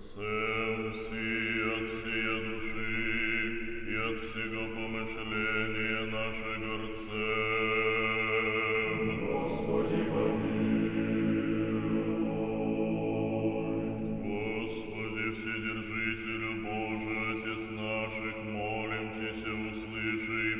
Отцем си от всея души и от всего помышления нашего рцем. Господи, помилуй. Господи, Вседержителю Божий, Отец наших, молим Тися, услыши и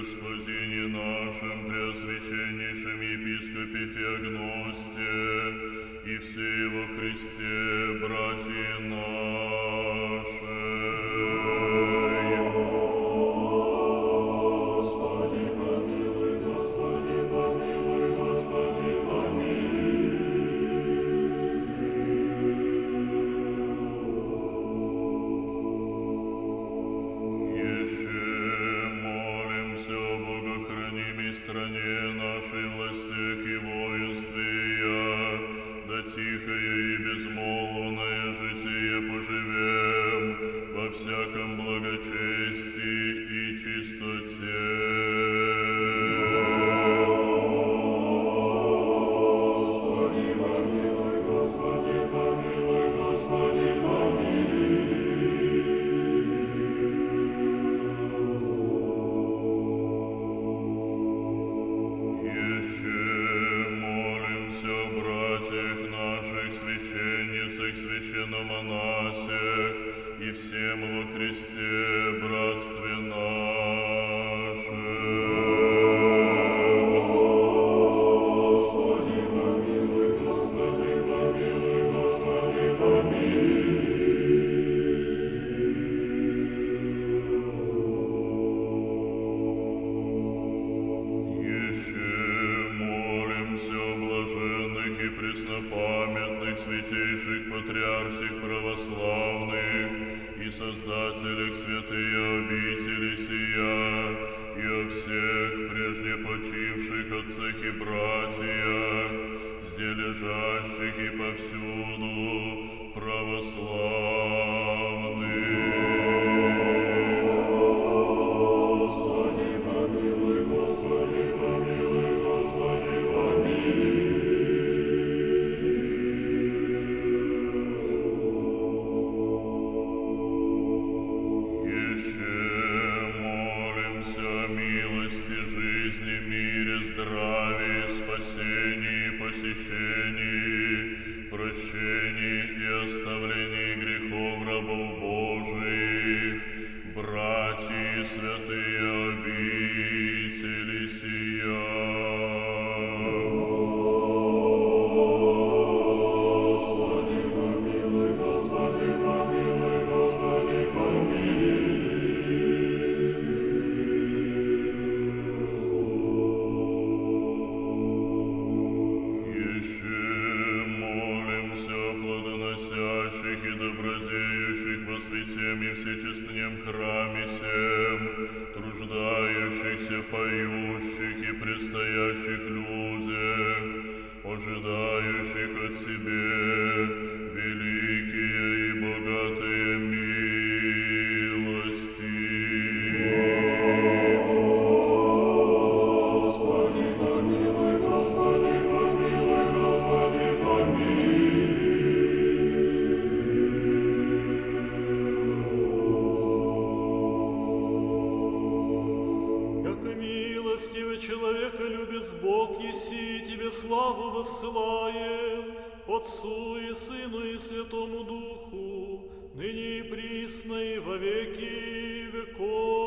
Господине нашем, Преосвященнейшем Епископе Феогносте, и все во Христе, братья наши. Священномонасях и всем во Христе братстве преснопамятных святейших патриарсих православных и создателях святые обители сия, и о всех прежде почивших отцах и братьях, зде лежащих и повсюду православных. Посещении, прощении и оставлении грехов рабов Божиих, братья святые обители сия. И всечестнем храме сем, труждающихся, поющих и предстоящих людях, ожидающих от себе славу воссылаем, Отцу и Сыну и Святому Духу, ныне и присно и во веки веков.